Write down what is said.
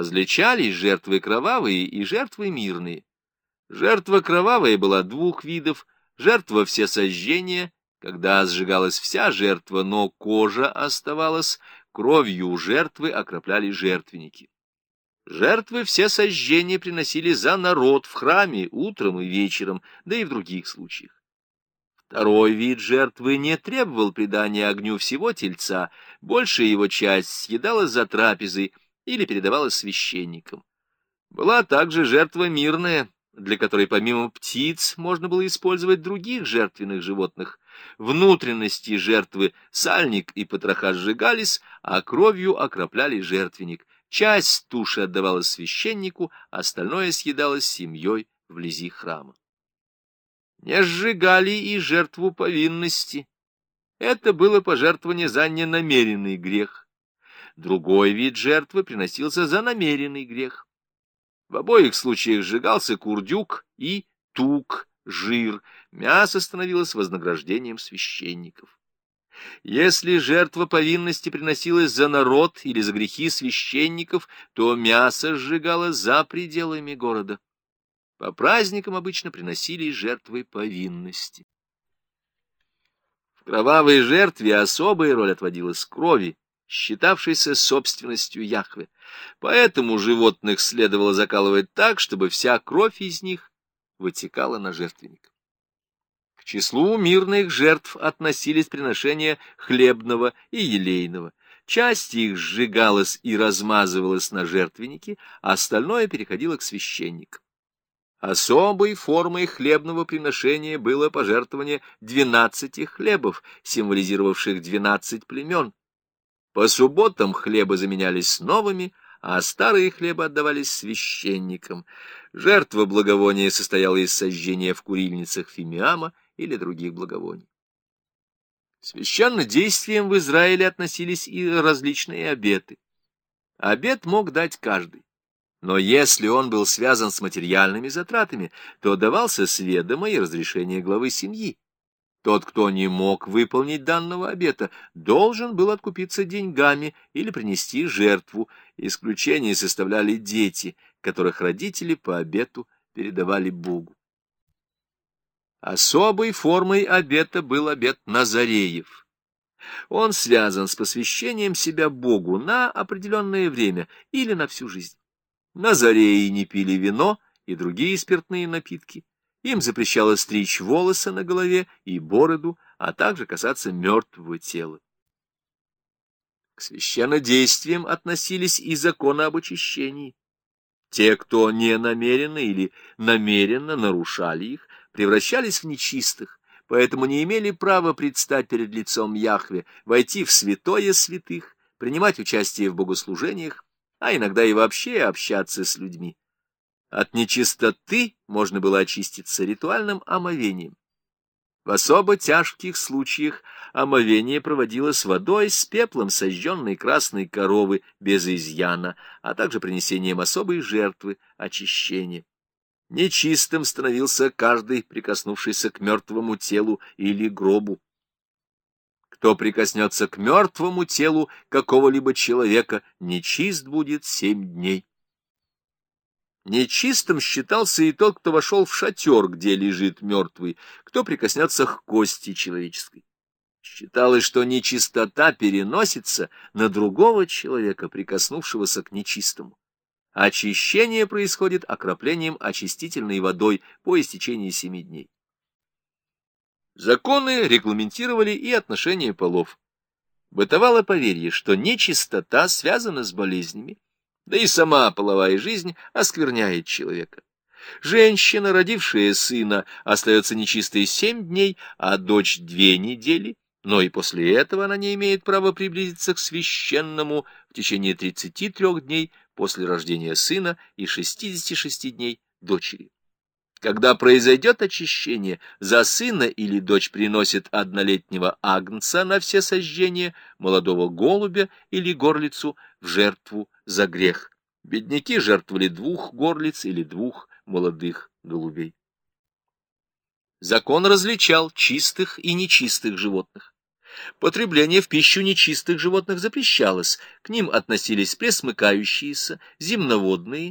Различались жертвы кровавые и жертвы мирные. Жертва кровавая была двух видов, жертва всесожжения, когда сжигалась вся жертва, но кожа оставалась, кровью жертвы окропляли жертвенники. Жертвы все сожжения приносили за народ в храме утром и вечером, да и в других случаях. Второй вид жертвы не требовал придания огню всего тельца, большая его часть съедалась за трапезой или передавалась священникам. Была также жертва мирная, для которой помимо птиц можно было использовать других жертвенных животных. Внутренности жертвы сальник и потроха сжигались, а кровью окропляли жертвенник. Часть туши отдавалась священнику, остальное съедалось семьей вблизи храма не сжигали и жертву повинности. Это было пожертвование за ненамеренный грех. Другой вид жертвы приносился за намеренный грех. В обоих случаях сжигался курдюк и тук, жир. Мясо становилось вознаграждением священников. Если жертва повинности приносилась за народ или за грехи священников, то мясо сжигалось за пределами города. По праздникам обычно приносили жертвы повинности. В кровавой жертве особая роль отводилась крови, считавшейся собственностью Яхве. Поэтому животных следовало закалывать так, чтобы вся кровь из них вытекала на жертвенник. К числу мирных жертв относились приношения хлебного и елейного. Часть их сжигалась и размазывалась на жертвеннике, а остальное переходило к священникам. Особой формой хлебного приношения было пожертвование двенадцати хлебов, символизировавших двенадцать племен. По субботам хлебы заменялись новыми, а старые хлебы отдавались священникам. Жертва благовония состояла из сожжения в курильницах фимиама или других благовоний. Священно действием в Израиле относились и различные обеты. Обет мог дать каждый. Но если он был связан с материальными затратами, то давался сведомо и разрешение главы семьи. Тот, кто не мог выполнить данного обета, должен был откупиться деньгами или принести жертву. Исключение составляли дети, которых родители по обету передавали Богу. Особой формой обета был обет Назареев. Он связан с посвящением себя Богу на определенное время или на всю жизнь. Назареи не пили вино и другие спиртные напитки. Им запрещалось стричь волосы на голове и бороду, а также касаться мертвого тела. К священнодействиям относились и законы об очищении. Те, кто не намеренно или намеренно нарушали их, превращались в нечистых, поэтому не имели права предстать перед лицом Яхве, войти в святое святых, принимать участие в богослужениях а иногда и вообще общаться с людьми. От нечистоты можно было очиститься ритуальным омовением. В особо тяжких случаях омовение проводилось водой с пеплом сожженной красной коровы без изъяна, а также принесением особой жертвы очищения. Нечистым становился каждый, прикоснувшийся к мертвому телу или гробу кто прикоснется к мертвому телу какого-либо человека, нечист будет семь дней. Нечистым считался и тот, кто вошел в шатер, где лежит мертвый, кто прикоснется к кости человеческой. Считалось, что нечистота переносится на другого человека, прикоснувшегося к нечистому. Очищение происходит окроплением очистительной водой по истечении семи дней. Законы регламентировали и отношения полов. Бытовало поверье, что нечистота связана с болезнями, да и сама половая жизнь оскверняет человека. Женщина, родившая сына, остается нечистой семь дней, а дочь две недели, но и после этого она не имеет права приблизиться к священному в течение 33 дней после рождения сына и 66 дней дочери. Когда произойдет очищение, за сына или дочь приносит однолетнего агнца на все сожжения, молодого голубя или горлицу в жертву за грех. Бедняки жертвовали двух горлиц или двух молодых голубей. Закон различал чистых и нечистых животных. Потребление в пищу нечистых животных запрещалось, к ним относились пресмыкающиеся, земноводные,